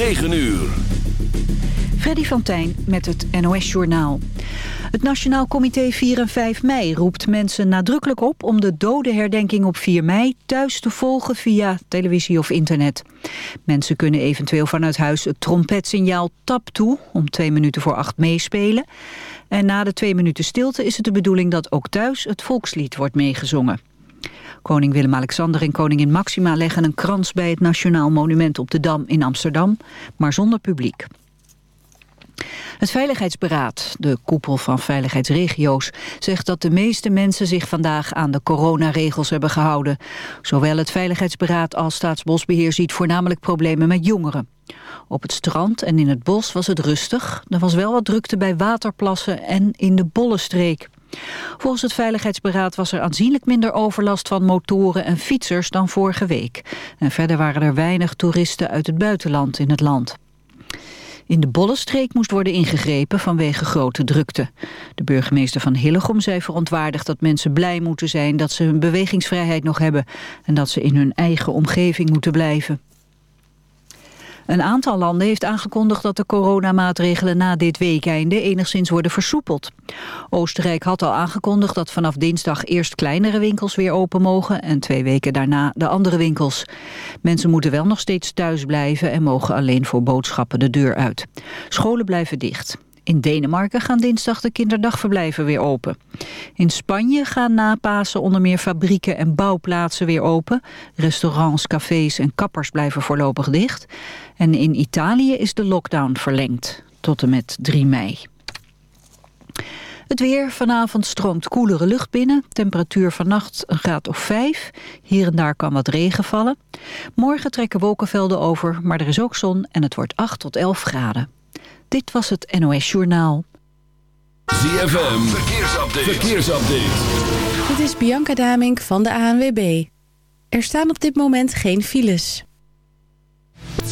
9 uur. Freddy van Tijn met het NOS-journaal. Het Nationaal Comité 4 en 5 mei roept mensen nadrukkelijk op... om de dodenherdenking op 4 mei thuis te volgen via televisie of internet. Mensen kunnen eventueel vanuit huis het trompetsignaal tap toe... om twee minuten voor acht meespelen. En na de twee minuten stilte is het de bedoeling dat ook thuis het volkslied wordt meegezongen. Koning Willem-Alexander en koningin Maxima leggen een krans bij het Nationaal Monument op de Dam in Amsterdam, maar zonder publiek. Het Veiligheidsberaad, de koepel van veiligheidsregio's, zegt dat de meeste mensen zich vandaag aan de coronaregels hebben gehouden. Zowel het Veiligheidsberaad als Staatsbosbeheer ziet voornamelijk problemen met jongeren. Op het strand en in het bos was het rustig. Er was wel wat drukte bij waterplassen en in de Bollenstreek. Volgens het Veiligheidsberaad was er aanzienlijk minder overlast van motoren en fietsers dan vorige week. En verder waren er weinig toeristen uit het buitenland in het land. In de Bollenstreek moest worden ingegrepen vanwege grote drukte. De burgemeester van Hillegom zei verontwaardigd dat mensen blij moeten zijn dat ze hun bewegingsvrijheid nog hebben en dat ze in hun eigen omgeving moeten blijven. Een aantal landen heeft aangekondigd dat de coronamaatregelen na dit weekeinde enigszins worden versoepeld. Oostenrijk had al aangekondigd dat vanaf dinsdag eerst kleinere winkels weer open mogen en twee weken daarna de andere winkels. Mensen moeten wel nog steeds thuis blijven en mogen alleen voor boodschappen de deur uit. Scholen blijven dicht. In Denemarken gaan dinsdag de kinderdagverblijven weer open. In Spanje gaan na Pasen onder meer fabrieken en bouwplaatsen weer open. Restaurants, cafés en kappers blijven voorlopig dicht. En in Italië is de lockdown verlengd tot en met 3 mei. Het weer. Vanavond stroomt koelere lucht binnen. Temperatuur vannacht een graad of 5. Hier en daar kan wat regen vallen. Morgen trekken wolkenvelden over, maar er is ook zon en het wordt 8 tot 11 graden. Dit was het NOS Journaal. ZFM. Verkeersupdate. Verkeersupdate. Dit is Bianca Damink van de ANWB. Er staan op dit moment geen files.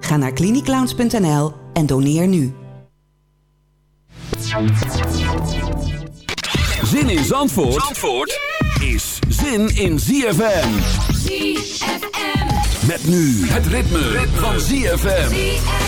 Ga naar cliniclowns.nl en doneer nu. Zin in Zandvoort, Zandvoort is zin in ZFM. ZFM. Met nu het ritme, ritme. van ZFM.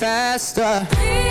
faster. Lead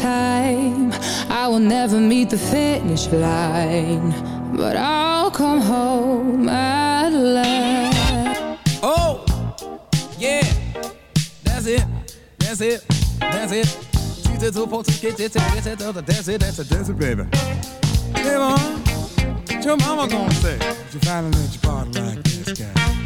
time. I will never meet the finish line, but I'll come home at last. Oh, yeah, that's it, that's it, that's it. That's it, that's it, that's it, baby. Hey, mom, what your mama gonna say? You finally let your party like this guy.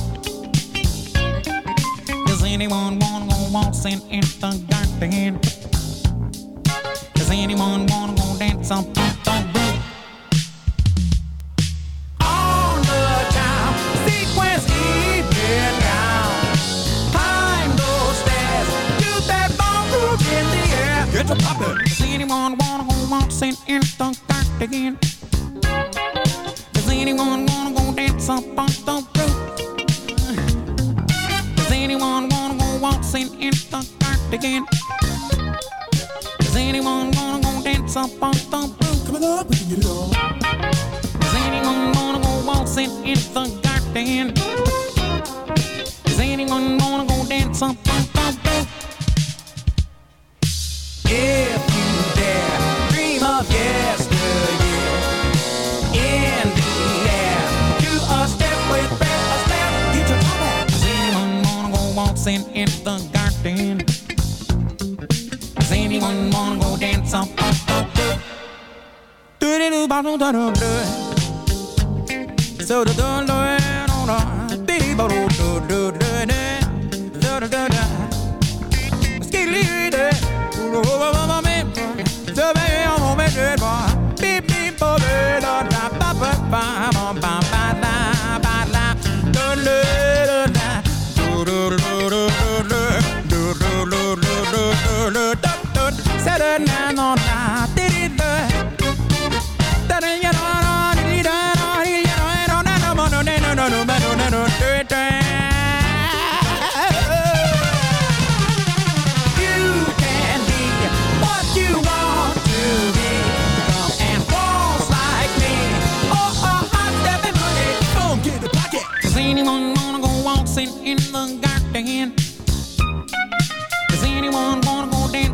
Anyone wanna go waltzing in the garden? Does anyone wanna go dance up on the roof? On the time, sequence even down. Climb those stairs, do that ballroom in the air. Get to poppin'. Does anyone wanna go waltzing in the garden? Does anyone wanna go dance up on the roof? Waltzing in the garden? Does anyone wanna go dance up on the roof? Coming up, we can get it on. Does anyone wanna go waltzing in the garden? Does anyone wanna go dance up on the roof? If waltzing in the garden? Does anyone wanna go dance up on the roof? Do-do-do-ba-do-da-do-do. So do do do do do dee ba do do do do do do do do do skidly do Saturday.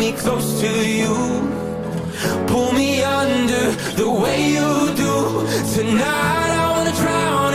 me close to you. Pull me under the way you do. Tonight I wanna drown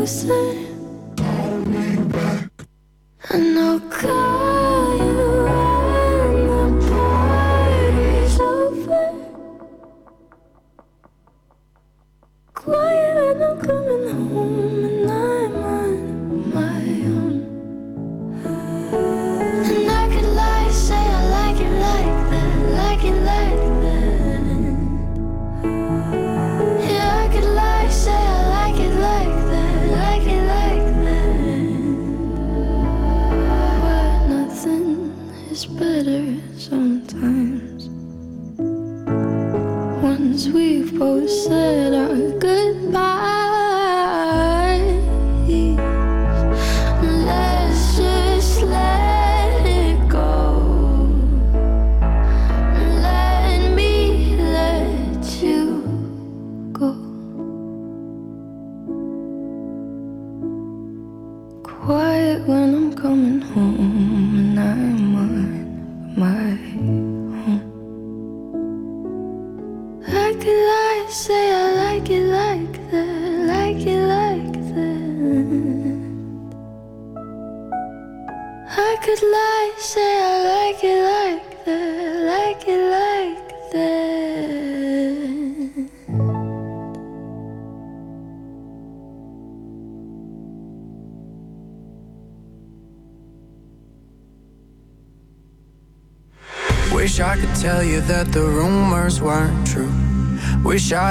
closer.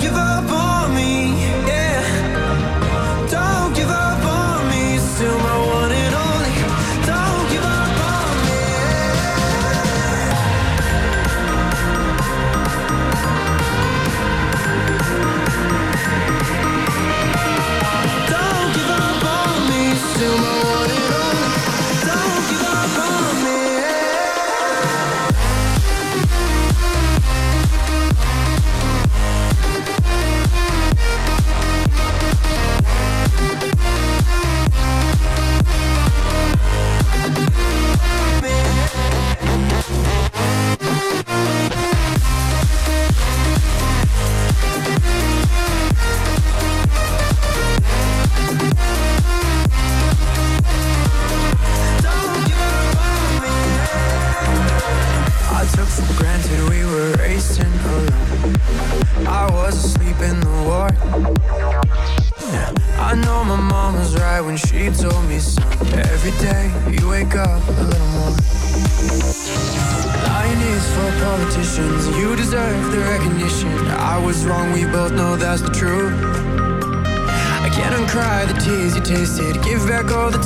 give up on me.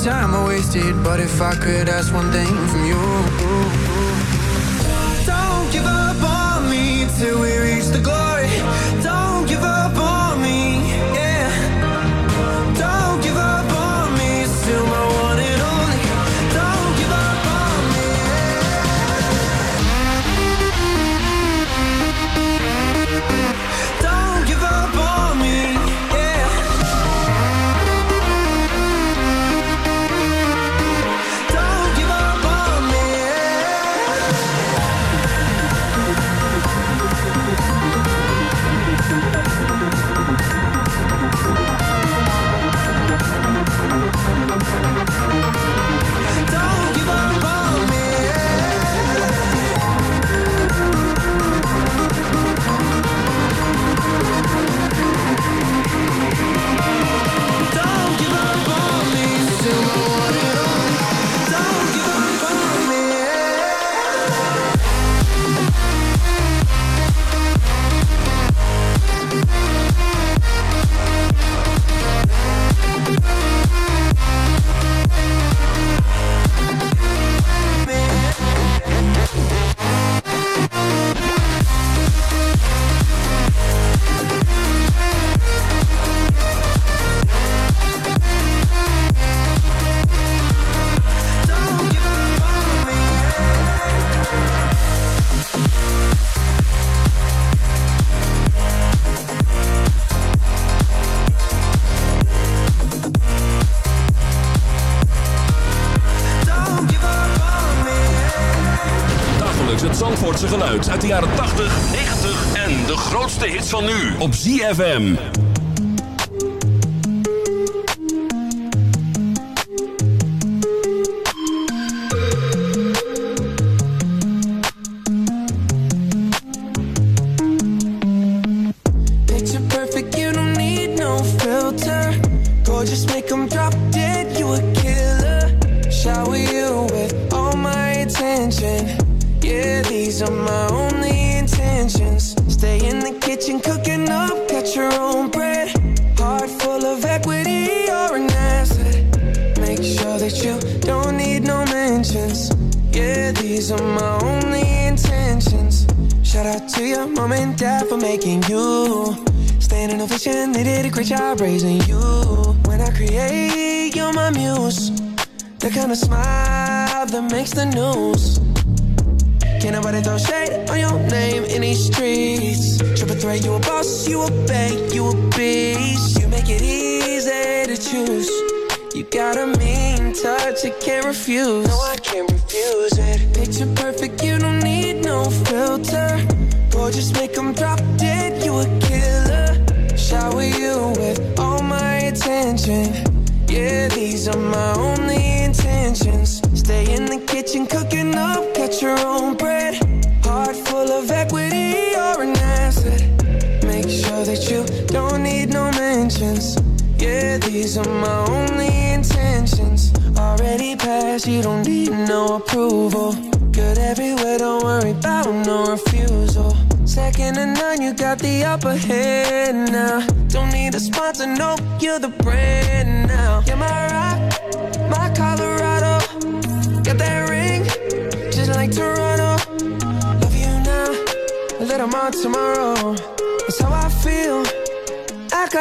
time I wasted But if I could ask one thing from you. Don't give up on me till we ZFM. refuse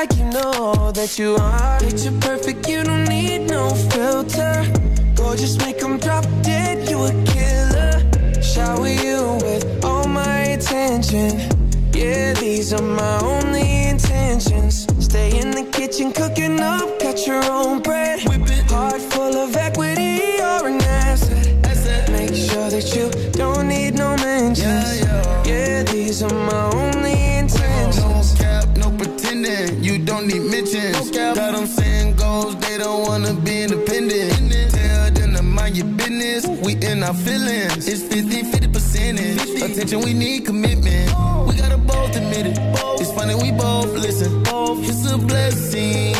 like you know that you are. Picture perfect, you don't need no filter. Gorgeous, make them drop dead, you a killer. Shower you with all my attention. Yeah, these are my only intentions. Stay in the kitchen, cooking up, cut your own bread in our feelings. It's 50 50 percentage. Attention, we need commitment. We gotta both admit it. Both. It's funny, we both listen. Both. It's a blessing.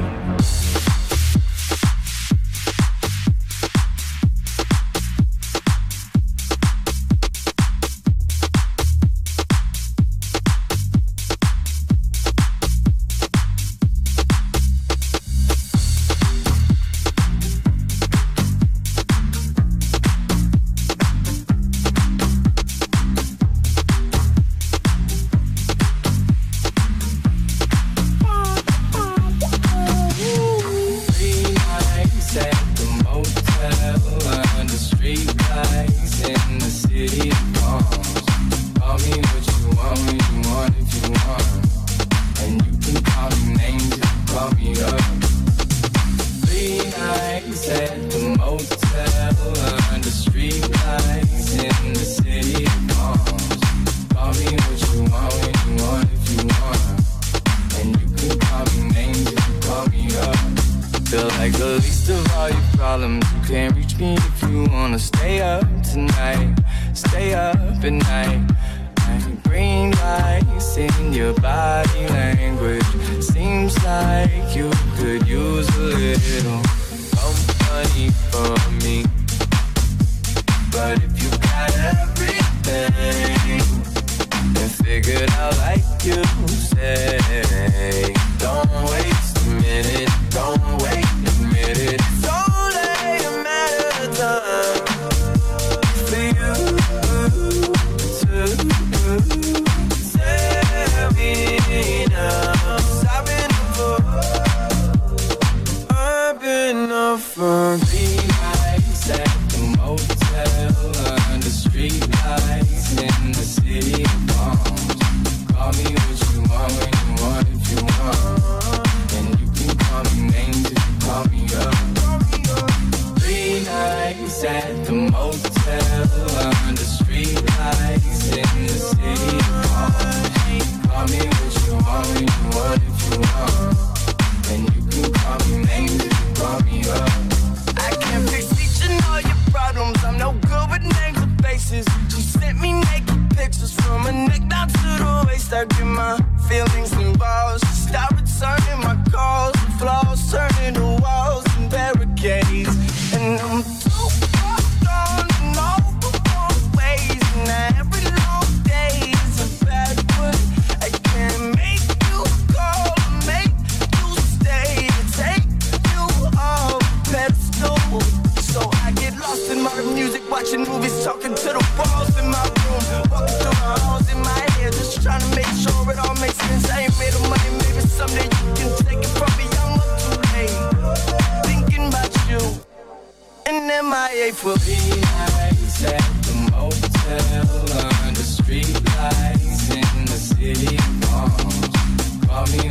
I mean.